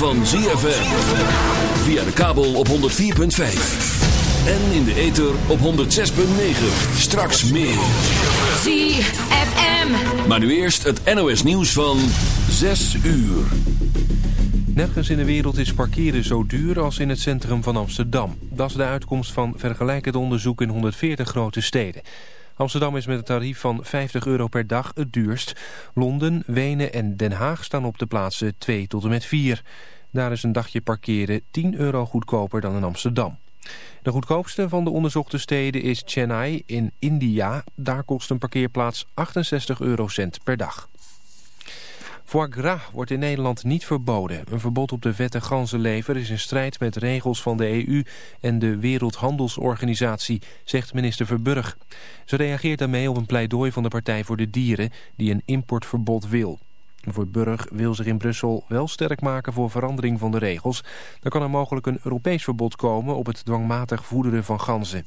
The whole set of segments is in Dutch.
van ZFM. Via de kabel op 104.5. En in de ether op 106.9. Straks meer. ZFM. Maar nu eerst het NOS nieuws van 6 uur. Nergens in de wereld is parkeren zo duur als in het centrum van Amsterdam. Dat is de uitkomst van vergelijkend onderzoek in 140 grote steden. Amsterdam is met een tarief van 50 euro per dag het duurst. Londen, Wenen en Den Haag staan op de plaatsen 2 tot en met 4. Daar is een dagje parkeren 10 euro goedkoper dan in Amsterdam. De goedkoopste van de onderzochte steden is Chennai in India. Daar kost een parkeerplaats 68 eurocent per dag. Foie gras wordt in Nederland niet verboden. Een verbod op de vette ganzenlever is in strijd met regels van de EU en de Wereldhandelsorganisatie, zegt minister Verburg. Ze reageert daarmee op een pleidooi van de Partij voor de Dieren die een importverbod wil. Verburg wil zich in Brussel wel sterk maken voor verandering van de regels. Dan kan er mogelijk een Europees verbod komen op het dwangmatig voederen van ganzen.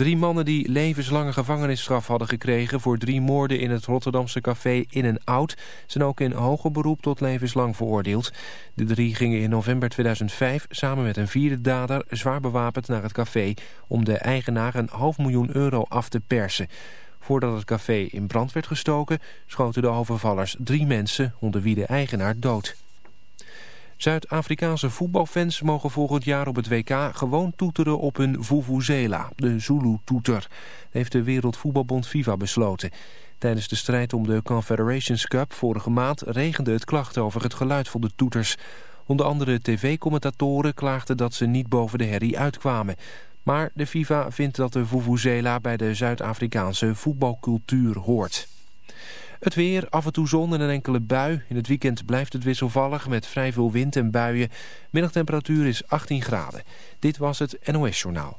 Drie mannen die levenslange gevangenisstraf hadden gekregen... voor drie moorden in het Rotterdamse café In en Out... zijn ook in hoger beroep tot levenslang veroordeeld. De drie gingen in november 2005 samen met een vierde dader... zwaar bewapend naar het café... om de eigenaar een half miljoen euro af te persen. Voordat het café in brand werd gestoken... schoten de overvallers drie mensen, onder wie de eigenaar, dood. Zuid-Afrikaanse voetbalfans mogen volgend jaar op het WK gewoon toeteren op hun vuvuzela, de Zulu-toeter. heeft de Wereldvoetbalbond FIFA besloten. Tijdens de strijd om de Confederations Cup vorige maand regende het klachten over het geluid van de toeters. Onder andere tv-commentatoren klaagden dat ze niet boven de herrie uitkwamen. Maar de FIFA vindt dat de vuvuzela bij de Zuid-Afrikaanse voetbalcultuur hoort. Het weer, af en toe zon en een enkele bui. In het weekend blijft het wisselvallig met vrij veel wind en buien. Middagtemperatuur is 18 graden. Dit was het NOS Journaal.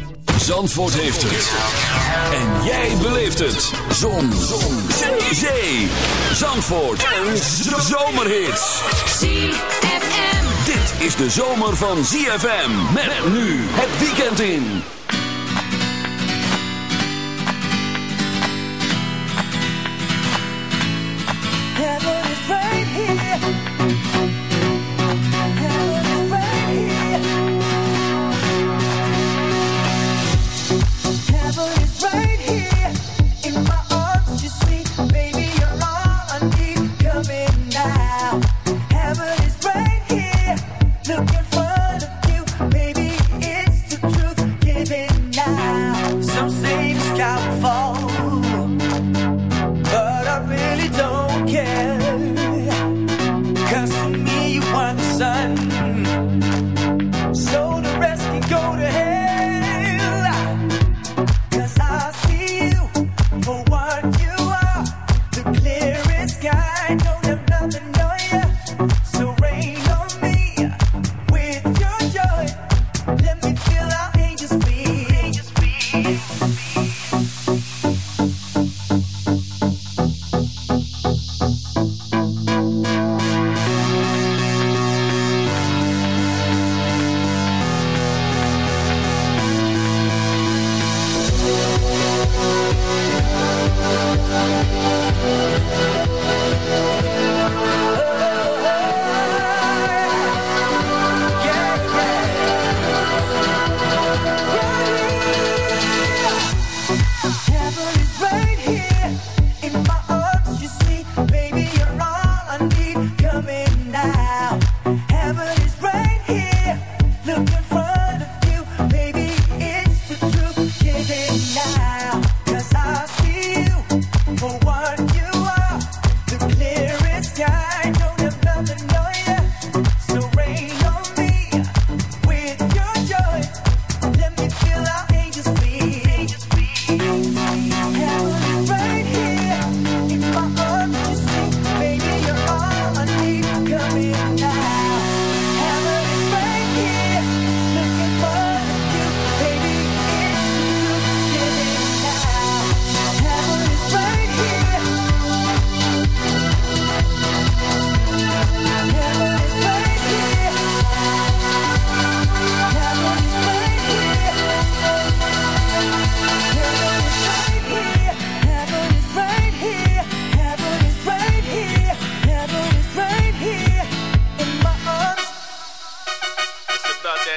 Zandvoort heeft het. En jij beleeft het. Zon. Zon. Zee. Zandvoort. Een zomerhit. ZFM. Dit is de zomer van ZFM. Met nu het weekend in.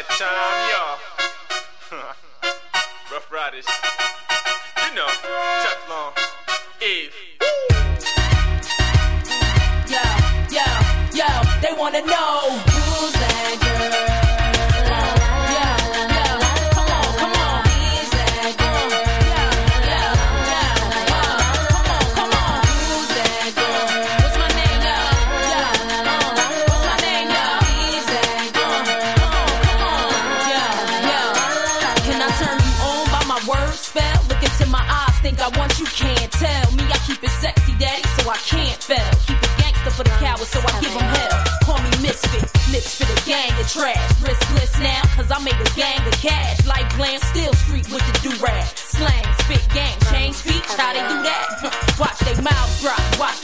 that time, y'all. Rough Riders. You know, Teflon. Eve. Yo, yo, yo, they wanna know. so I give them hell. Call me misfit, lips for the gang of trash. Riskless now, cause I make a gang of cash. Like glam, still street with the do-rag. Slang, spit, gang, change speech, how they do that? watch they mouth drop, watch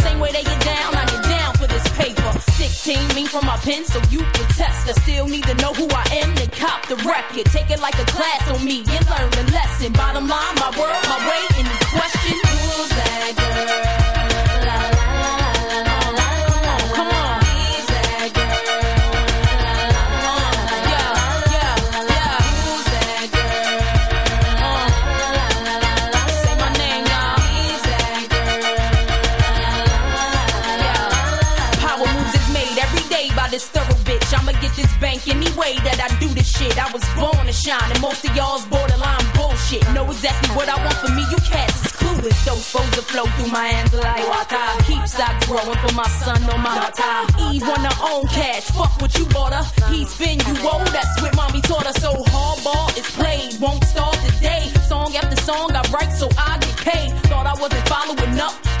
team me from my pen, so you protest. I still need to know who I am and cop the record. Take it like a class on me and learn the lesson. Bottom line, my world, my way, and the question. Who's that girl? kid, I was born to shine, and most of y'all's borderline bullshit. Know exactly what I want for me, you cats is clueless. Those foes that flow through my hands like water. Keep stock growing for my son on my tie. Eve on her own cash, fuck what you bought her. He's been you old, that's what mommy taught her. So hardball is played, won't stall today. Song after song I write so I get paid. Thought I wasn't following up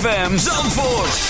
ZFM Zandvoort.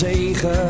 zegen.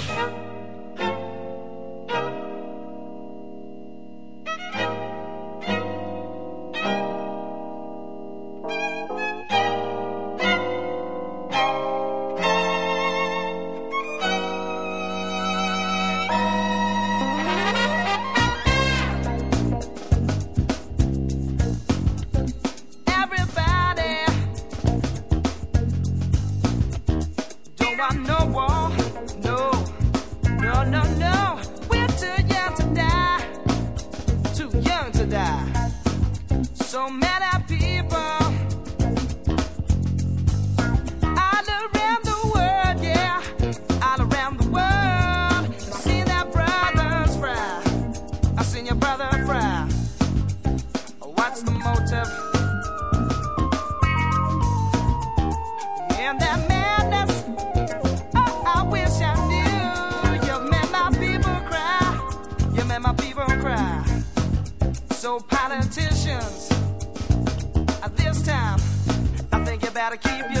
keep you.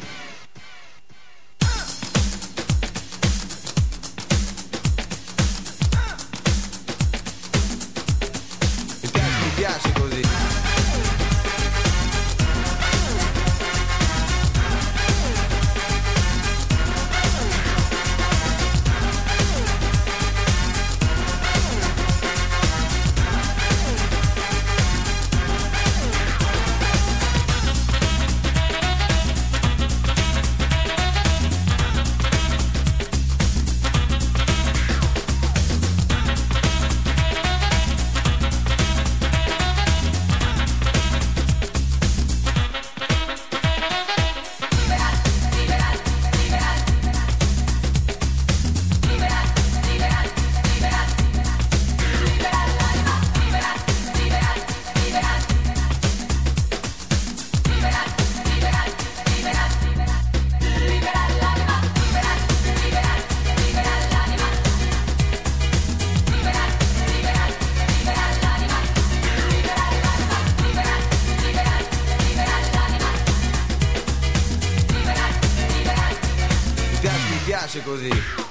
piace così.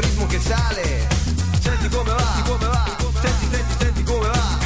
Ritmo che sale. Senti come va, senti come va, senti, senti, senti come va.